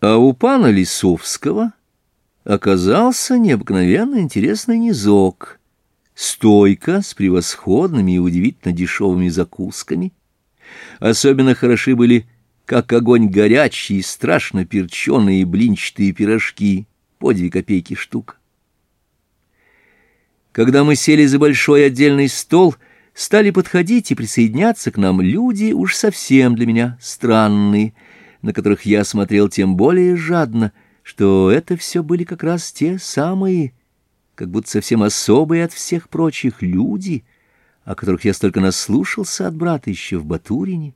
А у пана Лисовского оказался необыкновенно интересный низок. Стойка с превосходными и удивительно дешевыми закусками. Особенно хороши были как огонь горячий, страшно перченые блинчатые пирожки, по две копейки штук. Когда мы сели за большой отдельный стол, стали подходить и присоединяться к нам люди уж совсем для меня странные — на которых я смотрел тем более жадно, что это все были как раз те самые, как будто совсем особые от всех прочих люди, о которых я столько наслушался от брата еще в Батурине.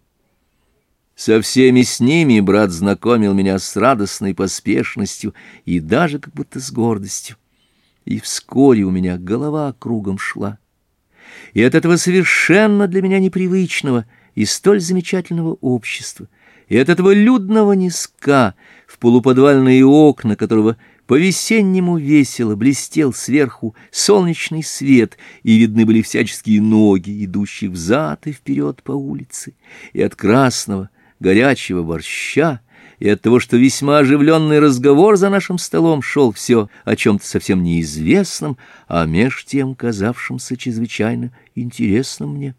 Со всеми с ними брат знакомил меня с радостной поспешностью и даже как будто с гордостью. И вскоре у меня голова кругом шла. И от этого совершенно для меня непривычного и столь замечательного общества — и от этого людного низка в полуподвальные окна, которого по-весеннему весело блестел сверху солнечный свет, и видны были всяческие ноги, идущие взад и вперед по улице, и от красного, горячего борща, и от того, что весьма оживленный разговор за нашим столом шел все о чем-то совсем неизвестном, а меж тем казавшимся чрезвычайно интересным мне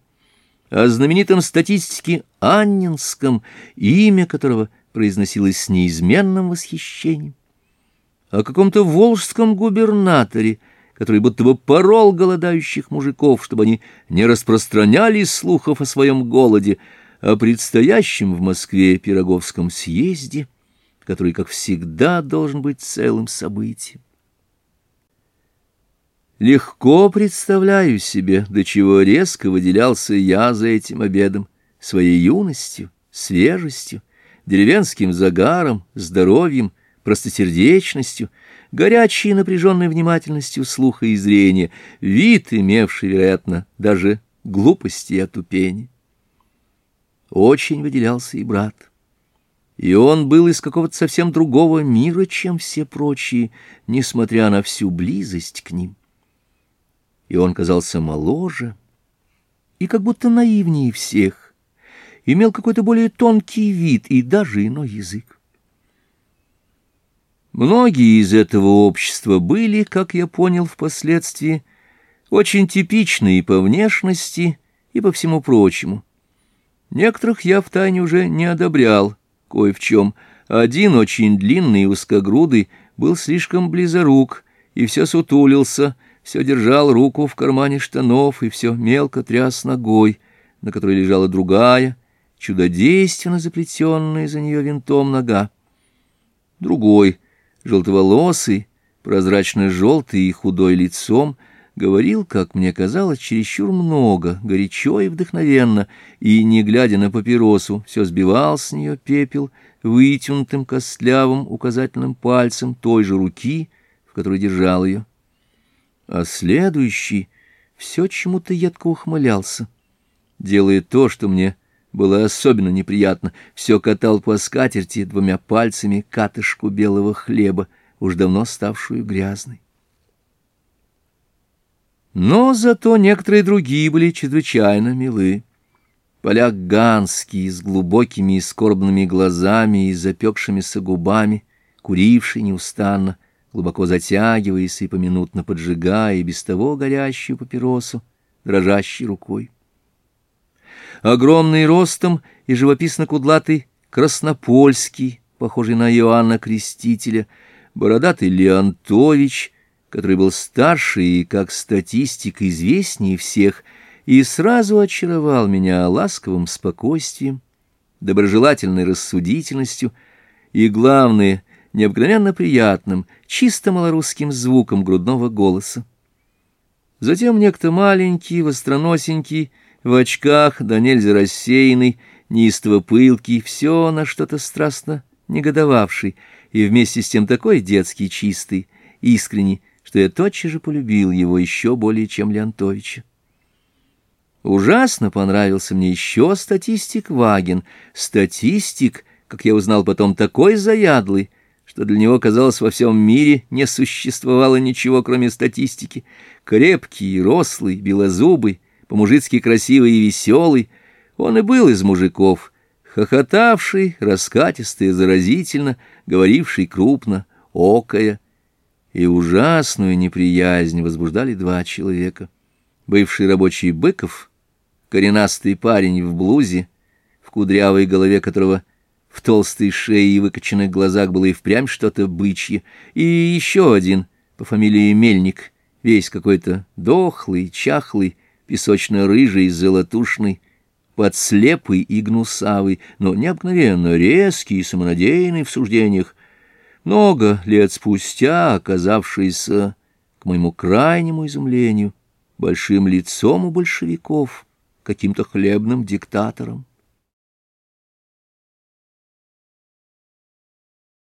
о знаменитом статистике Аннинском, имя которого произносилось с неизменным восхищением, о каком-то волжском губернаторе, который будто бы порол голодающих мужиков, чтобы они не распространяли слухов о своем голоде, о предстоящем в Москве Пироговском съезде, который, как всегда, должен быть целым событием. Легко представляю себе, до чего резко выделялся я за этим обедом, своей юностью, свежестью, деревенским загаром, здоровьем, простосердечностью, горячей и напряженной внимательностью слуха и зрения, вид, имевший, вероятно, даже глупости и отупения. Очень выделялся и брат. И он был из какого-то совсем другого мира, чем все прочие, несмотря на всю близость к ним и он казался моложе и как будто наивнее всех, имел какой-то более тонкий вид и даже иной язык. Многие из этого общества были, как я понял впоследствии, очень типичные и по внешности, и по всему прочему. Некоторых я втайне уже не одобрял кое в чем. Один, очень длинный и узкогрудый, был слишком близорук и все сутулился — все держал руку в кармане штанов и все мелко тряс ногой, на которой лежала другая, чудодейственно заплетенная за нее винтом нога. Другой, желтоволосый, прозрачно-желтый и худой лицом, говорил, как мне казалось, чересчур много, горячо и вдохновенно, и, не глядя на папиросу, все сбивал с нее пепел вытянутым костлявым указательным пальцем той же руки, в которой держал ее а следующий все чему-то едко ухмылялся, делая то, что мне было особенно неприятно, все катал по скатерти двумя пальцами катышку белого хлеба, уж давно ставшую грязной. Но зато некоторые другие были чрезвычайно милы. Поляк Ганский с глубокими и скорбными глазами и запекшимися губами, куривший неустанно, глубоко затягиваясь и поминутно поджигая и без того горящую папиросу, дрожащей рукой. Огромный ростом и живописно-кудлатый Краснопольский, похожий на Иоанна Крестителя, бородатый Леонтович, который был старше и, как статистик, известнее всех, и сразу очаровал меня ласковым спокойствием, доброжелательной рассудительностью и, главное, необыкновенно приятным, чисто малорусским звуком грудного голоса. Затем некто маленький, востроносенький, в очках, да нельзя рассеянный, неистово пылкий, все на что-то страстно негодовавший, и вместе с тем такой детский, чистый, искренний, что я тотчас же полюбил его еще более, чем Леонтовича. Ужасно понравился мне еще статистик Вагин, статистик, как я узнал потом, такой заядлый, что для него, казалось, во всем мире не существовало ничего, кроме статистики. Крепкий, рослый, белозубый, по-мужицки красивый и веселый, он и был из мужиков, хохотавший, раскатистый заразительно, говоривший крупно, окая. И ужасную неприязнь возбуждали два человека. Бывший рабочий Быков, коренастый парень в блузе, в кудрявой голове которого – в толстой шее и выкоченных глазах было и впрямь что-то бычье. И еще один, по фамилии Мельник, весь какой-то дохлый, чахлый, песочно-рыжий, золотушный, подслепый и гнусавый, но необыкновенно резкий и самонадеянный в суждениях, много лет спустя оказавшийся, к моему крайнему изумлению, большим лицом у большевиков, каким-то хлебным диктатором.